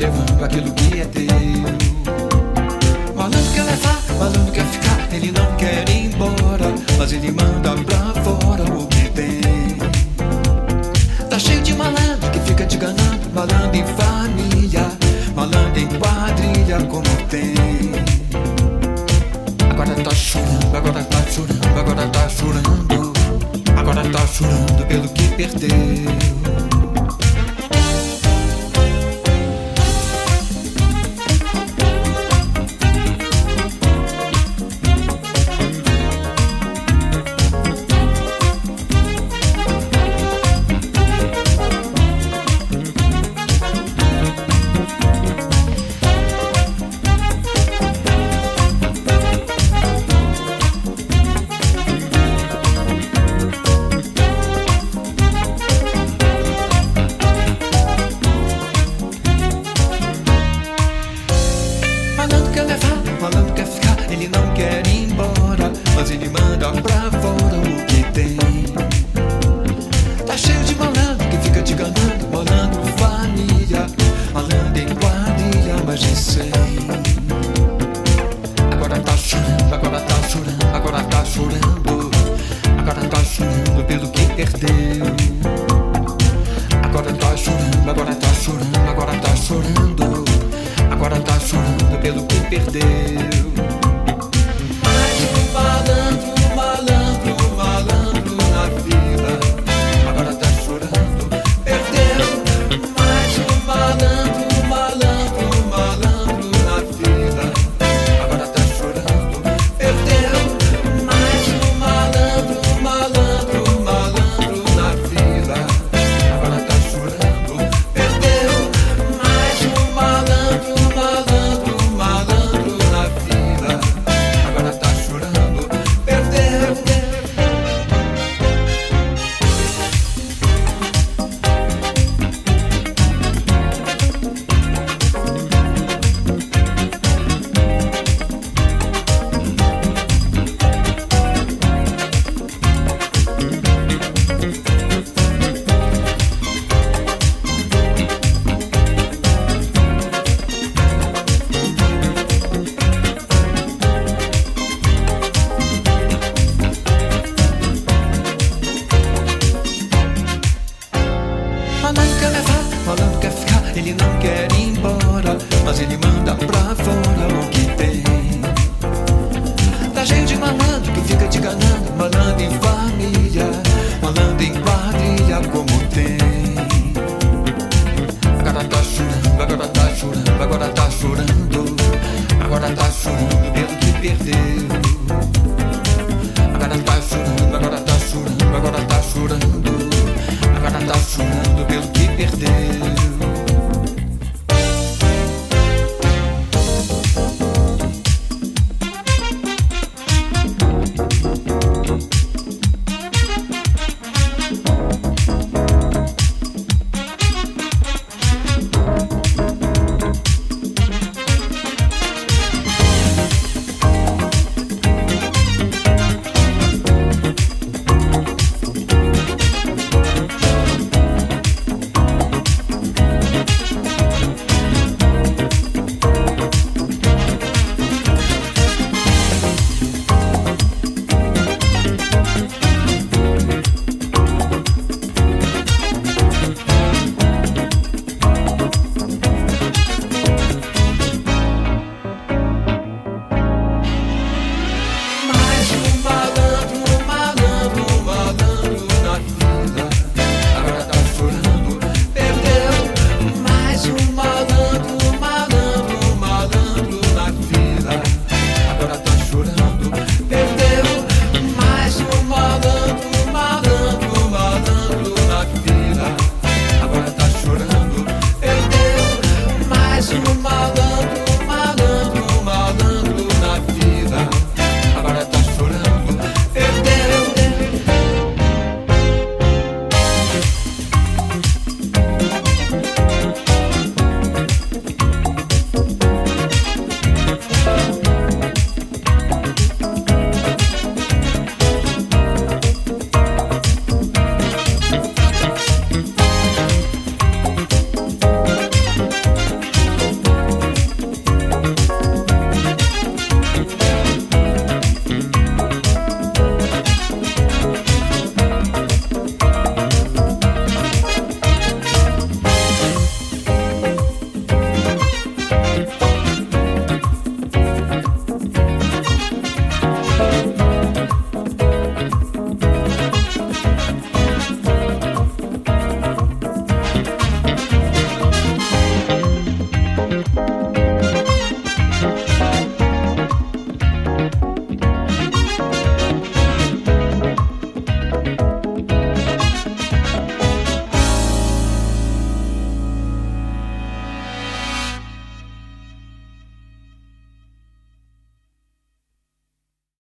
levando aquilo que é teu. Malandro quer levar, é malandro quer é ficar, ele não quer ir embora, mas ele manda pra fora o que tem. Tá cheio de malandro que fica te ganando, malandro em família, malandro em quadrilha como tem. Agora tá chorando, agora tá chorando, agora tá chorando, agora tá chorando pelo que perdeu. perder. mas ele manda pra fora.